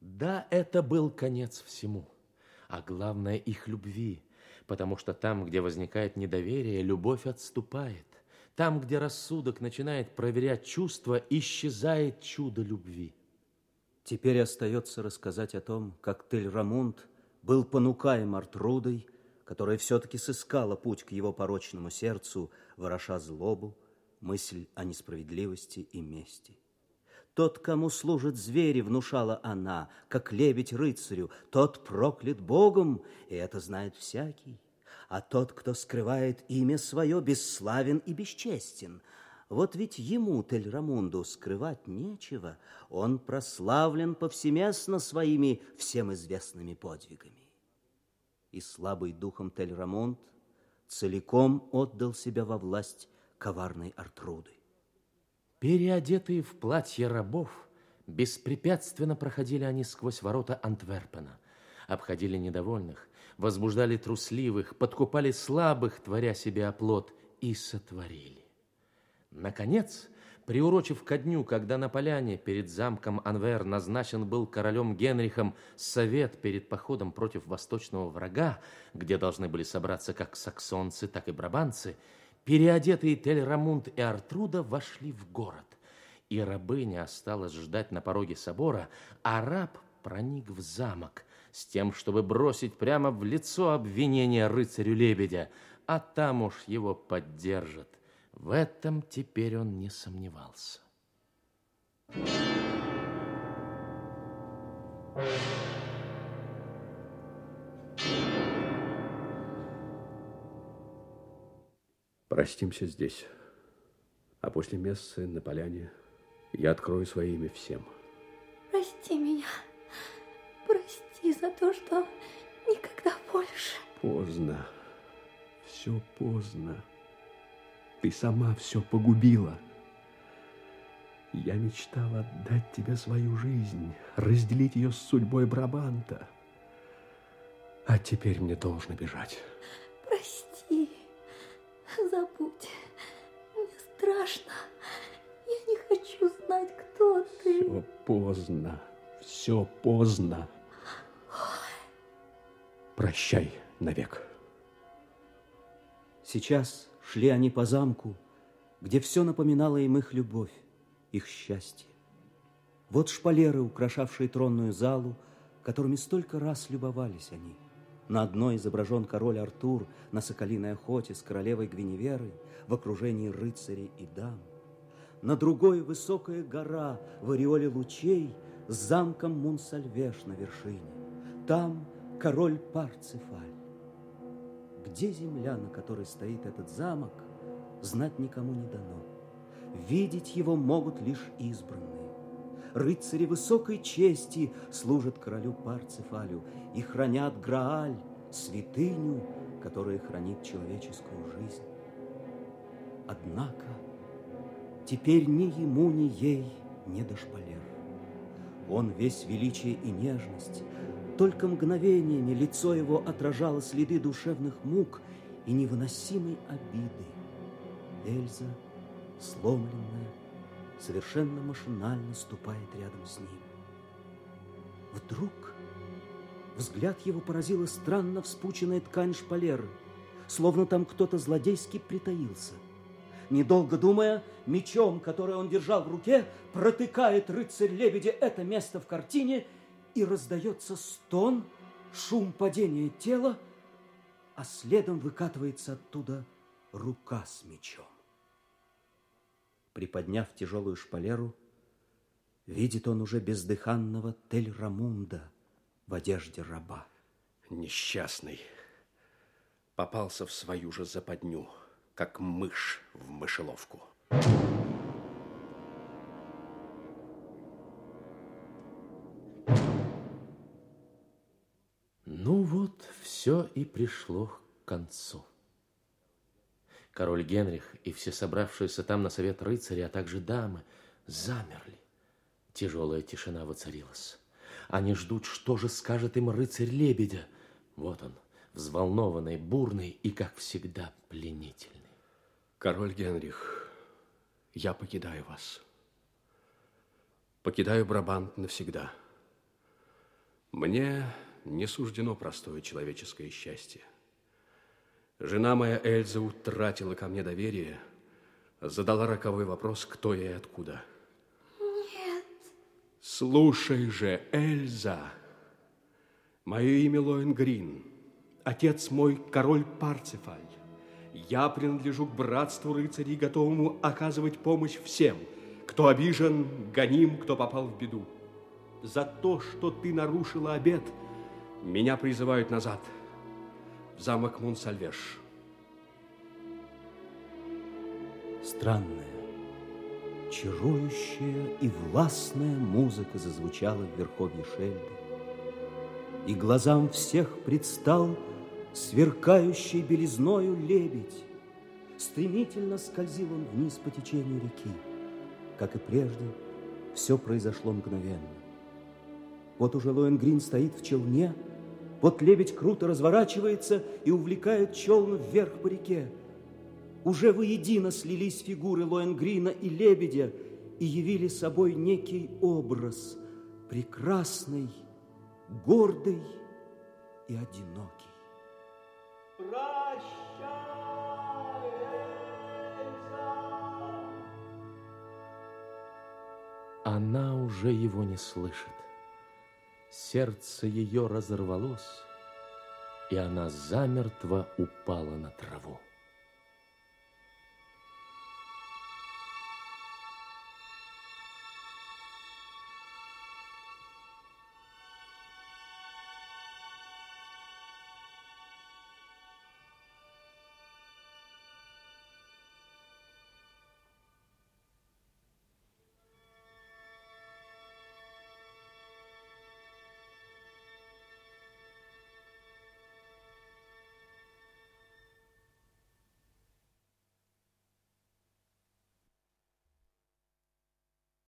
Да, это был конец всему, а главное их любви, потому что там, где возникает недоверие, любовь отступает. Там, где рассудок начинает проверять чувства, исчезает чудо любви. Теперь остается рассказать о том, как Тель-Рамунд был понукаем Артрудой, которая все-таки сыскала путь к его порочному сердцу, вороша злобу, мысль о несправедливости и мести. Тот, кому служат звери, внушала она, как лебедь рыцарю, тот проклят Богом, и это знает всякий. А тот, кто скрывает имя свое, бесславен и бесчестен. Вот ведь ему, Тель-Рамунду, скрывать нечего, он прославлен повсеместно своими всем известными подвигами и слабый духом Тель-Рамонт целиком отдал себя во власть коварной Артруды. Переодетые в платье рабов, беспрепятственно проходили они сквозь ворота Антверпена, обходили недовольных, возбуждали трусливых, подкупали слабых, творя себе оплот, и сотворили. Наконец, приурочив ко дню, когда на поляне перед замком Анвер назначен был королем Генрихом совет перед походом против восточного врага, где должны были собраться как саксонцы, так и брабанцы, переодетые Тель-Рамунд и Артруда вошли в город. И рабыня осталась ждать на пороге собора, а раб проник в замок с тем, чтобы бросить прямо в лицо обвинение рыцарю-лебедя, а там уж его поддержат. В этом теперь он не сомневался. Простимся здесь, а после мессы на поляне я открою свое имя всем. Прости меня. Прости за то, что никогда больше. Поздно. Все поздно. Ты сама все погубила. Я мечтал отдать тебе свою жизнь, разделить ее с судьбой Брабанта. А теперь мне должно бежать. Прости, забудь. Мне страшно. Я не хочу знать, кто ты. Все поздно, все поздно. Прощай навек. Сейчас Шли они по замку, где все напоминало им их любовь, их счастье. Вот шпалеры, украшавшие тронную залу, которыми столько раз любовались они. На одной изображен король Артур на соколиной охоте с королевой Гвиневерой в окружении рыцарей и дам. На другой высокая гора в ореоле лучей с замком Мунсальвеш на вершине. Там король Парцефаль. Где земля, на которой стоит этот замок, знать никому не дано. Видеть его могут лишь избранные. Рыцари высокой чести служат королю Парцефалю и хранят Грааль, святыню, которая хранит человеческую жизнь. Однако теперь ни ему, ни ей не до шпалер. Он весь величие и нежность, только мгновениями лицо его отражало следы душевных мук и невыносимой обиды. Эльза, сломленная, совершенно машинально ступает рядом с ним. Вдруг взгляд его поразила странно вспученная ткань шпалеры, словно там кто-то злодейски притаился. Недолго думая, мечом, который он держал в руке, протыкает рыцарь лебедя это место в картине – и раздается стон, шум падения тела, а следом выкатывается оттуда рука с мечом. Приподняв тяжелую шпалеру, видит он уже бездыханного Тель-Рамунда в одежде раба. Несчастный попался в свою же западню, как мышь в мышеловку. Ну вот, все и пришло к концу. Король Генрих и все собравшиеся там на совет рыцари, а также дамы, замерли. Тяжелая тишина воцарилась. Они ждут, что же скажет им рыцарь Лебедя. Вот он, взволнованный, бурный и, как всегда, пленительный. Король Генрих, я покидаю вас. Покидаю Брабант навсегда. Мне не суждено простое человеческое счастье. Жена моя Эльза утратила ко мне доверие, задала роковой вопрос, кто я и откуда. Нет. Слушай же, Эльза, мое имя Лоэн Грин, отец мой король Парцефаль. Я принадлежу к братству рыцарей, готовому оказывать помощь всем, кто обижен, гоним, кто попал в беду. За то, что ты нарушила обет, меня призывают назад, замок Мунсальвеш. Странная, чарующая и властная музыка зазвучала в верховье Шельды. И глазам всех предстал сверкающий белизною лебедь. Стремительно скользил он вниз по течению реки. Как и прежде, все произошло мгновенно. Вот уже Лоенгрин стоит в челне, вот лебедь круто разворачивается и увлекает челн вверх по реке. Уже воедино слились фигуры Лоенгрина и лебедя и явили собой некий образ, прекрасный, гордый и одинокий. Прощай, Эльза! Она уже его не слышит. Сердце ее разорвалось, и она замертво упала на траву.